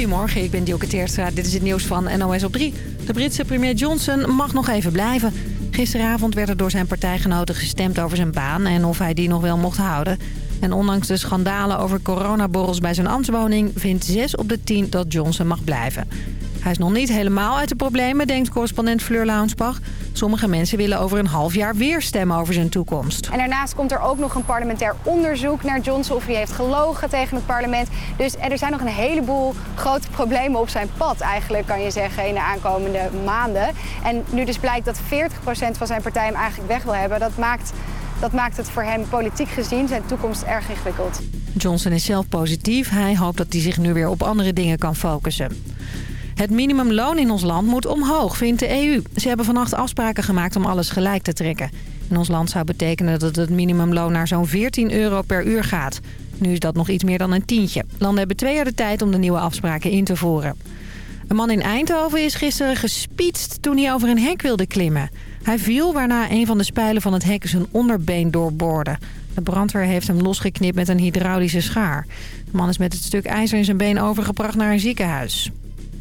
Goedemorgen, ik ben Dielke Teerstra. Dit is het nieuws van NOS op 3. De Britse premier Johnson mag nog even blijven. Gisteravond werd er door zijn partijgenoten gestemd over zijn baan... en of hij die nog wel mocht houden. En ondanks de schandalen over coronaborrels bij zijn ambtswoning... vindt 6 op de 10 dat Johnson mag blijven. Hij is nog niet helemaal uit de problemen, denkt correspondent Fleur Launsbach. Sommige mensen willen over een half jaar weer stemmen over zijn toekomst. En daarnaast komt er ook nog een parlementair onderzoek naar Johnson... of hij heeft gelogen tegen het parlement. Dus er zijn nog een heleboel grote problemen op zijn pad eigenlijk... kan je zeggen, in de aankomende maanden. En nu dus blijkt dat 40% van zijn partij hem eigenlijk weg wil hebben... dat maakt dat maakt het voor hem politiek gezien zijn toekomst erg ingewikkeld. Johnson is zelf positief. Hij hoopt dat hij zich nu weer op andere dingen kan focussen. Het minimumloon in ons land moet omhoog, vindt de EU. Ze hebben vannacht afspraken gemaakt om alles gelijk te trekken. In ons land zou betekenen dat het minimumloon naar zo'n 14 euro per uur gaat. Nu is dat nog iets meer dan een tientje. Landen hebben twee jaar de tijd om de nieuwe afspraken in te voeren. Een man in Eindhoven is gisteren gespietst toen hij over een hek wilde klimmen. Hij viel waarna een van de spijlen van het hek zijn onderbeen doorboorde. De brandweer heeft hem losgeknipt met een hydraulische schaar. De man is met het stuk ijzer in zijn been overgebracht naar een ziekenhuis.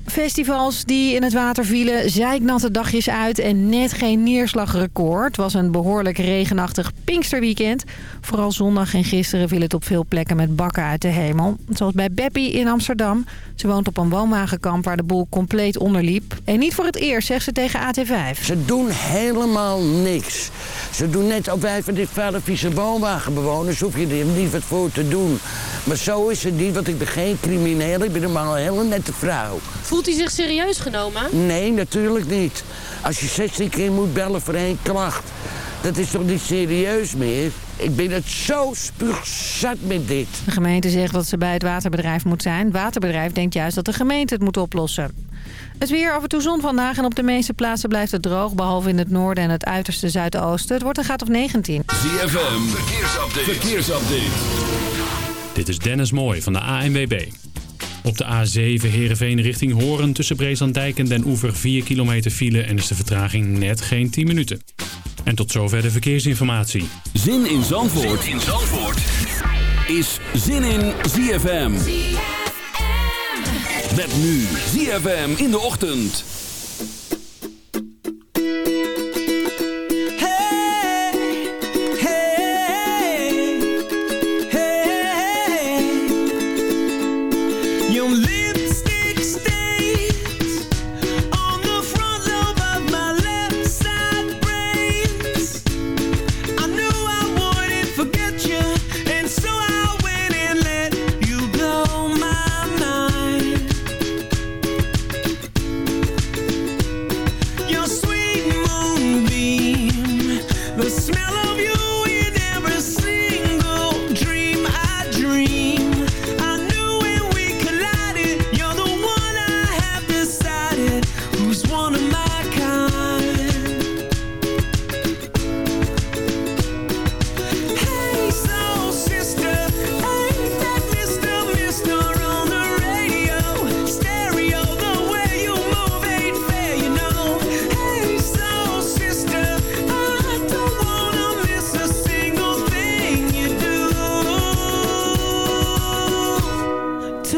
Festivals die in het water vielen, zeiknatte dagjes uit en net geen neerslagrecord. Het was een behoorlijk regenachtig Pinksterweekend. Vooral zondag en gisteren viel het op veel plekken met bakken uit de hemel. Zoals bij Beppie in Amsterdam. Ze woont op een woonwagenkamp waar de boel compleet onderliep. En niet voor het eerst, zegt ze tegen AT5. Ze doen helemaal niks. Ze doen net of wij van dit vuile vieze woonwagenbewoners... hoef je er niet wat voor te doen. Maar zo is het niet, want ik ben geen crimineel. Ik ben een een hele nette vrouw. Voelt hij zich serieus genomen? Nee, natuurlijk niet. Als je 16 keer moet bellen voor één klacht... dat is toch niet serieus meer? Ik ben het zo spuugzat met dit. De gemeente zegt dat ze bij het waterbedrijf moet zijn. Het waterbedrijf denkt juist dat de gemeente het moet oplossen. Het weer af en toe zon vandaag en op de meeste plaatsen blijft het droog... behalve in het noorden en het uiterste zuidoosten. Het wordt een graad of 19. ZFM, verkeersupdate. verkeersupdate. Dit is Dennis Mooij van de ANWB. Op de A7 Heerenveen richting Horen tussen Breeslanddijk en Den Oever 4 kilometer file... en is de vertraging net geen 10 minuten. En tot zover de verkeersinformatie. Zin in Zandvoort, zin in Zandvoort. is Zin in ZFM. ZFM. Met nu ZFM in de ochtend.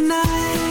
tonight.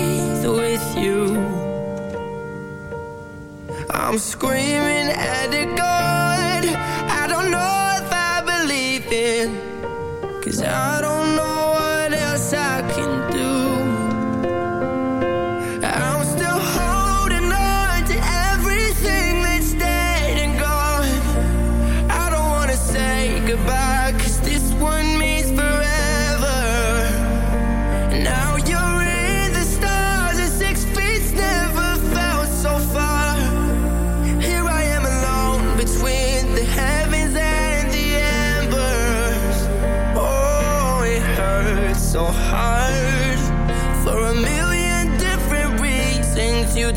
with you. I'm screaming at a God. I don't know if I believe in Cause I don't know what else I can do.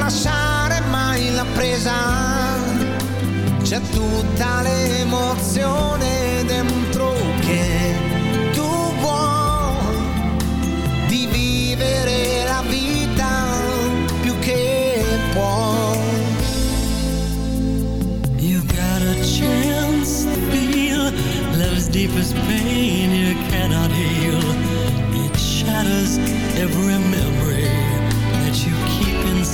lasciare mai la presa, c'è tutta l'emozione dentro che tu vuoi di vivere la vita più che puoi. You got a chance to feel love's deepest pain you cannot heal. It shatters every minute.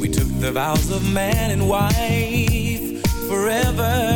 We took the vows of man and wife forever.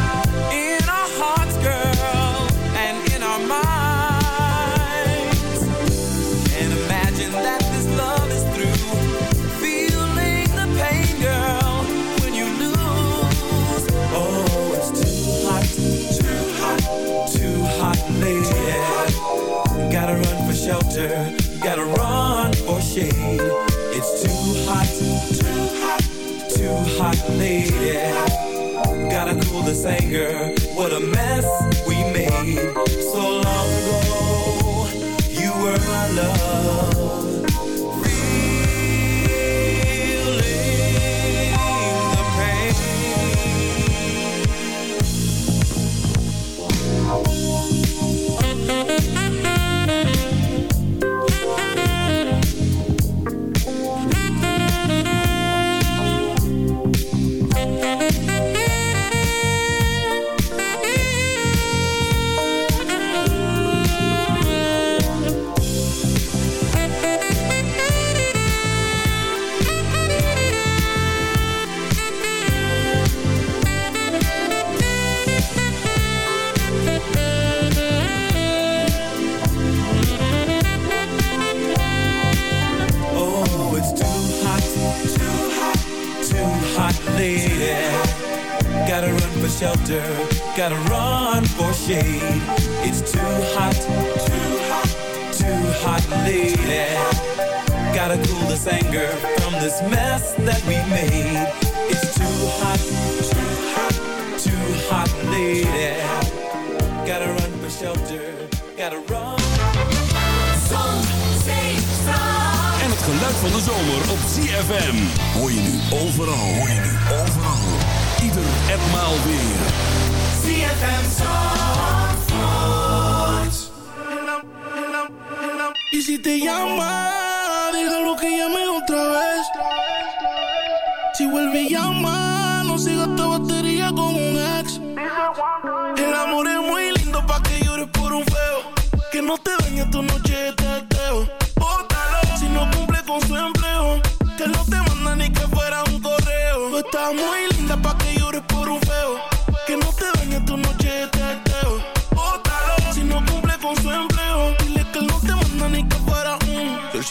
Y si te llama, dígalo que llame otra vez. Si vuelve y llama, no siga tu batería con un ex. El amor es muy lindo pa' que llores por un feo. Que no te dañe tu noche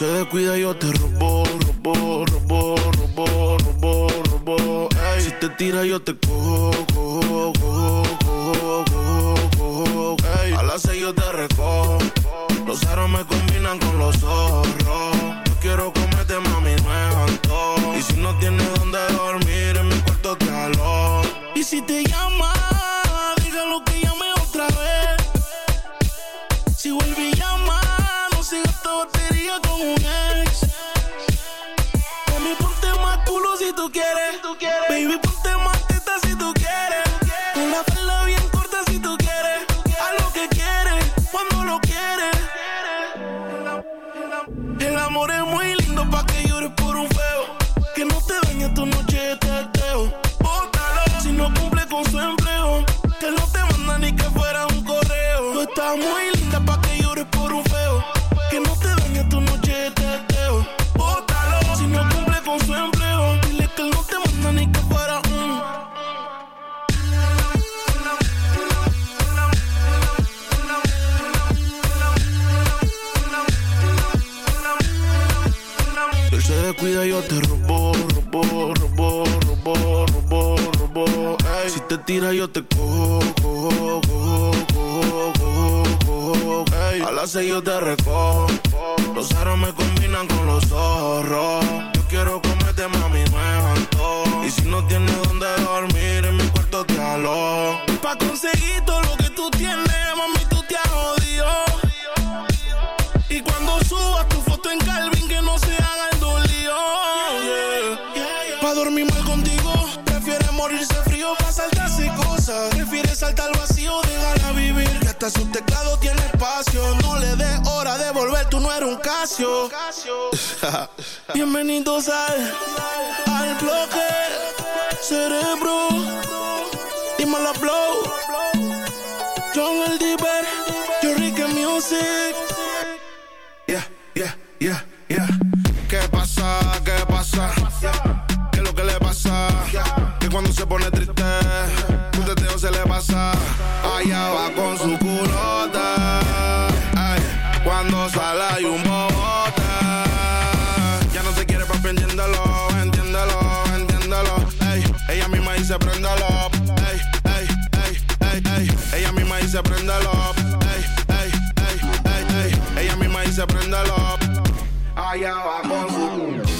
Se descuida yo te robo, robo, robo, robo, robo, robo. Si te tira yo te cojo, cojo, te tira yo te cojo, cojo, cojo, cojo, cojo, cojo. Hey. A las seis yo te recojo. Los aros me combinan con los zorros. Yo quiero comerte, mami, me antojo. Y si no tienes donde dormir, en mi cuarto te alo. Pa' conseguir todo lo Hasta su teclado tiene espacio. No le des hora de volver, tú no eres un Casio. Bienvenidos al, al bloque cerebro. Dímelo, blow. John el Diver, yo Ricky Music. Yeah, yeah, yeah, yeah. ¿Qué pasa? ¿Qué pasa? ¿Qué es lo que le pasa? Que cuando se pone triste, un teteo se le pasa. Allá va con préndalo. Ey, ey, ey, ey, ey. Ella misma dice préndalo up. Allá va con su.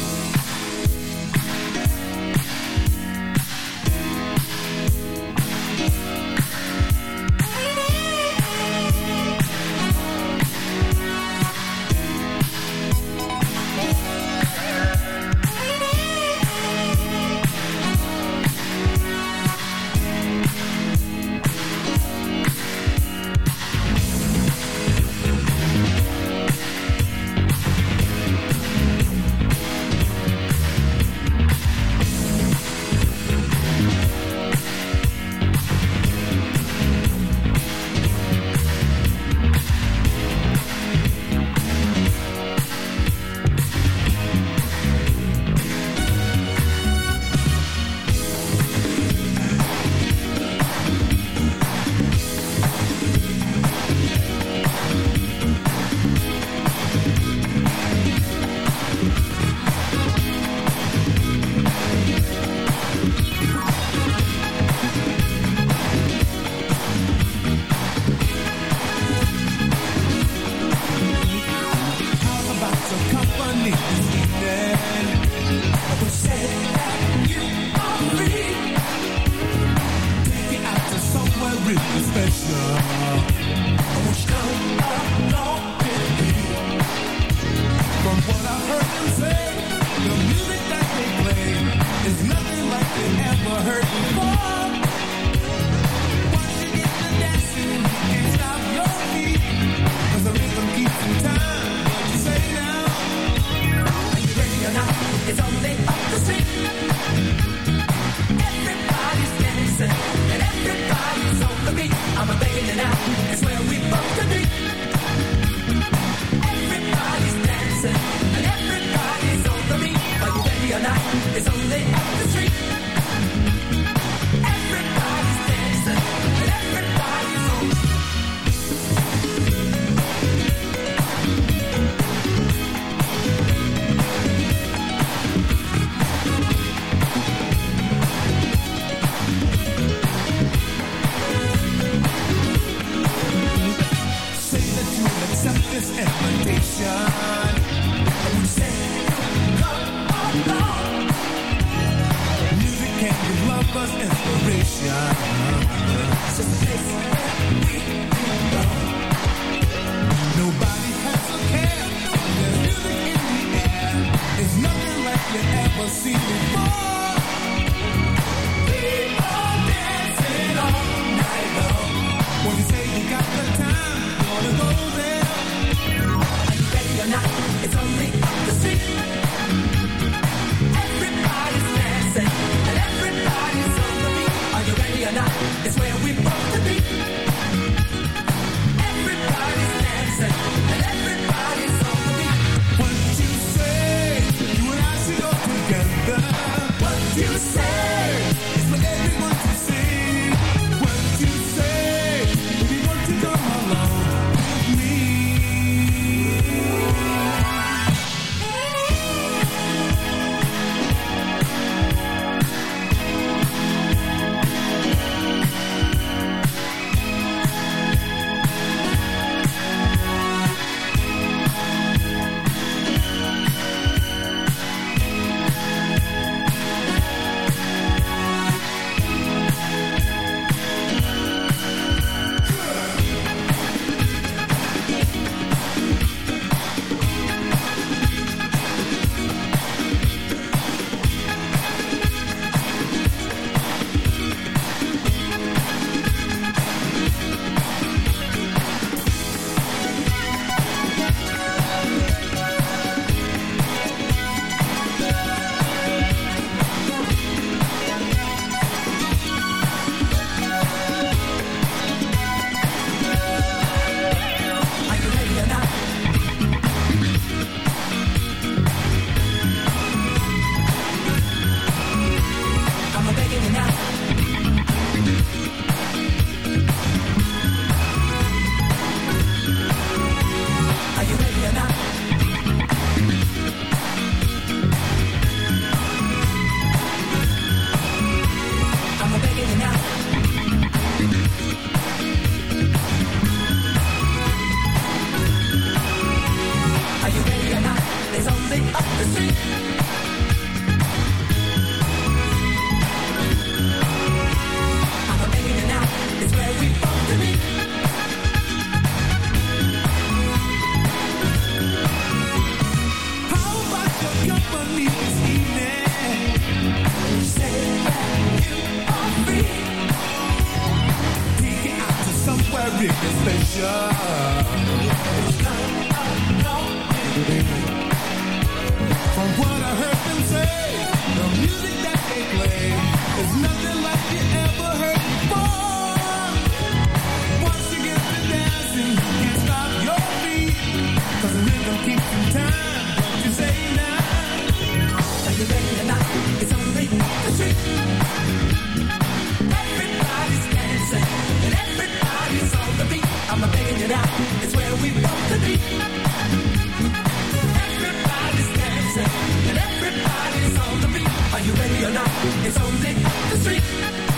It's only up the street.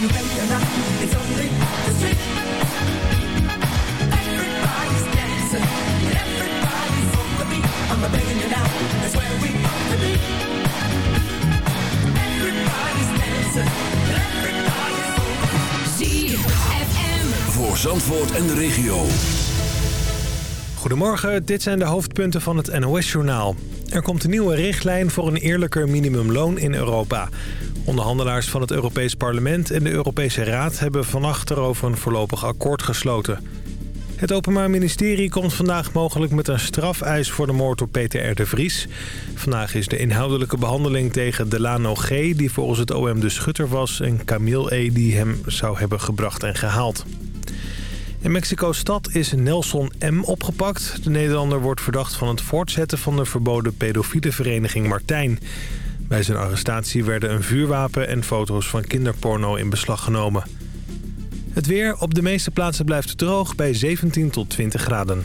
You ready or not? It's only up the street. Everybody's dancing and everybody's on the beat. I'm begging you now. It's where we want to be. Everybody's dancing and everybody's on the beat. ZFM. Voor Zandvoort en de regio. Goedemorgen, dit zijn de hoofdpunten van het NOS-journaal. Er komt een nieuwe richtlijn voor een eerlijker minimumloon in Europa. Onderhandelaars van het Europees Parlement en de Europese Raad... hebben vannacht erover een voorlopig akkoord gesloten. Het Openbaar Ministerie komt vandaag mogelijk met een strafeis... voor de moord op Peter R. de Vries. Vandaag is de inhoudelijke behandeling tegen Delano G... die volgens het OM de schutter was... en Camille E. die hem zou hebben gebracht en gehaald. In Mexico-stad is Nelson M. opgepakt. De Nederlander wordt verdacht van het voortzetten van de verboden pedofiele vereniging Martijn. Bij zijn arrestatie werden een vuurwapen en foto's van kinderporno in beslag genomen. Het weer op de meeste plaatsen blijft droog bij 17 tot 20 graden.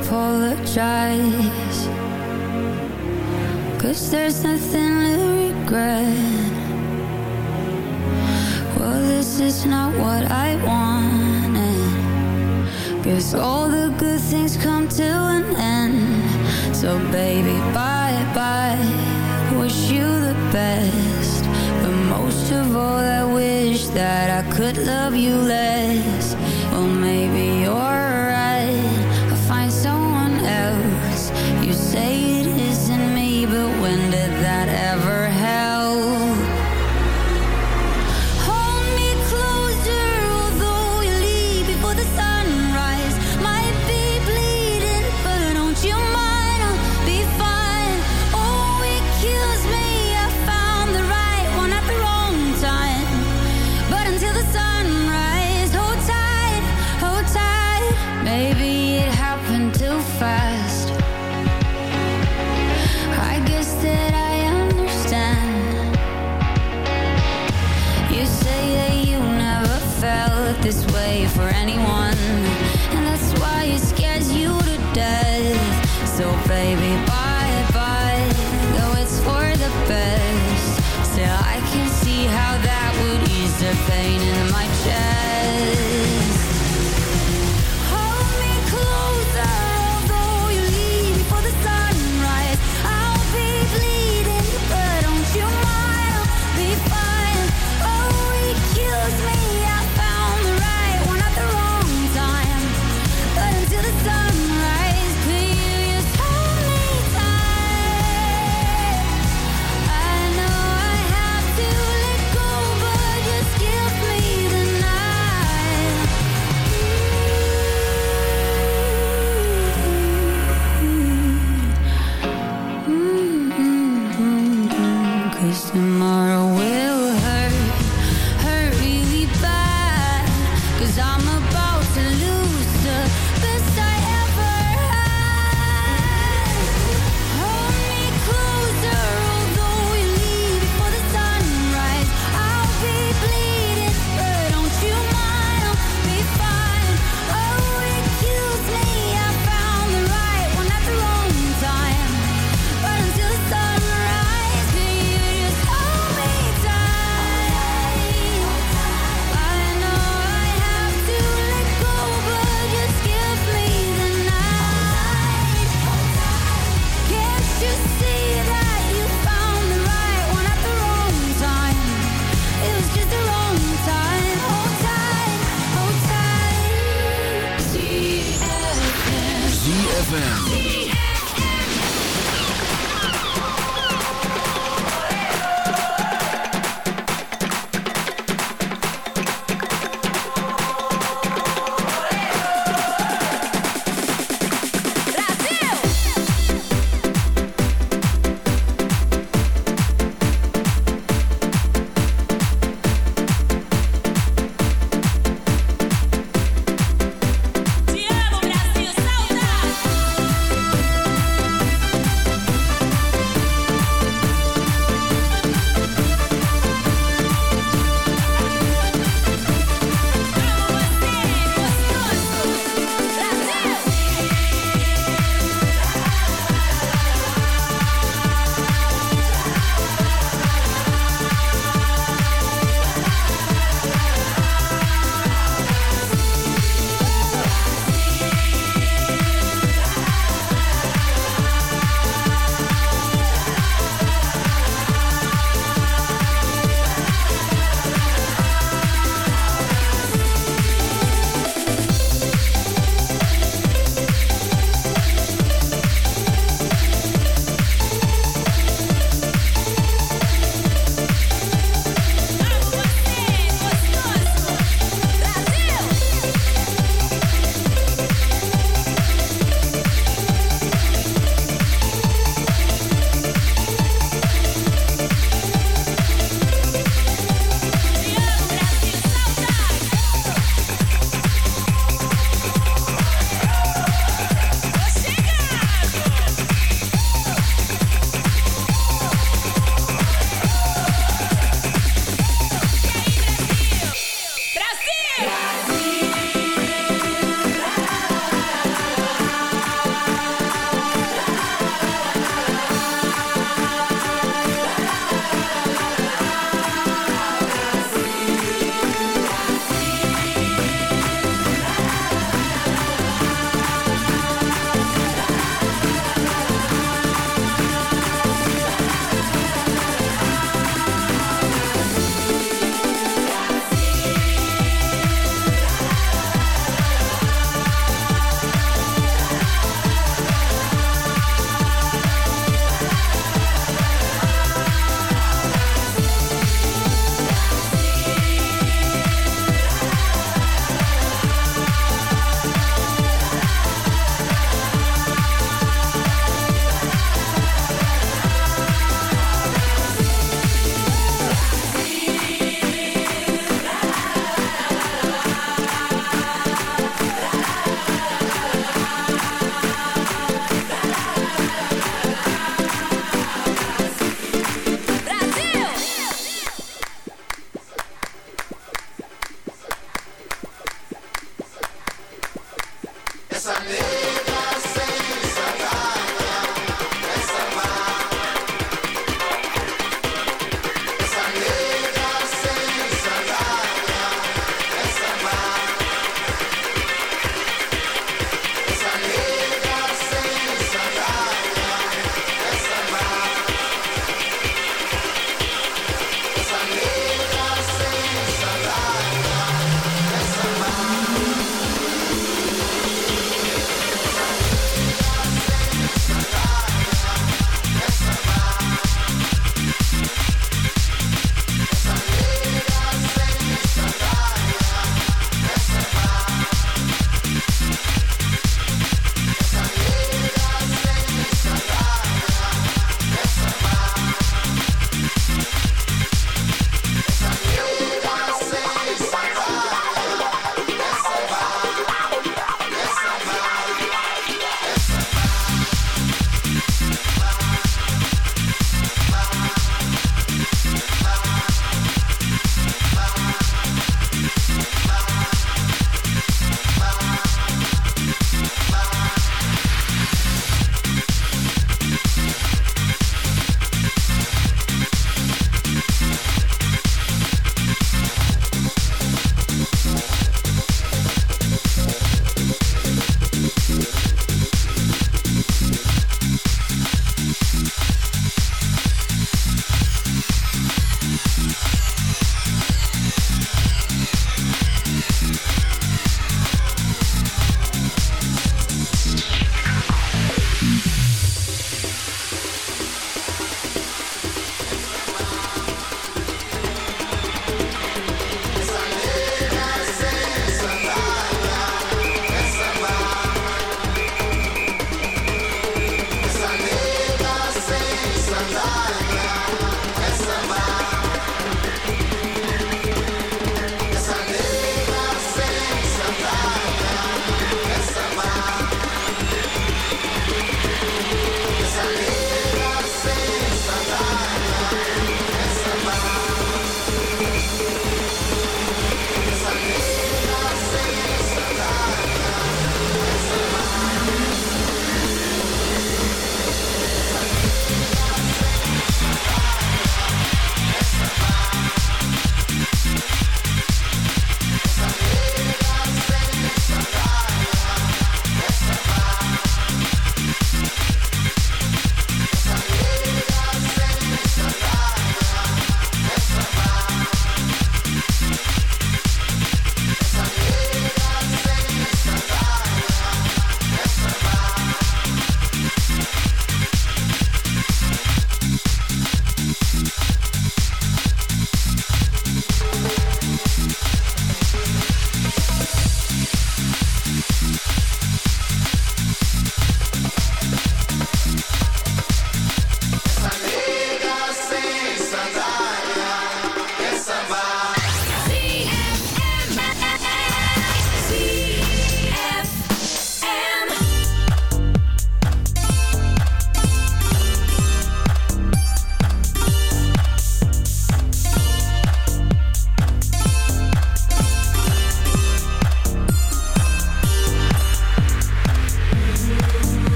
apologize. Cause there's nothing to regret. Well, this is not what I wanted. Guess all the good things come to an end. So baby, bye-bye. Wish you the best. But most of all, I wish that I could love you less.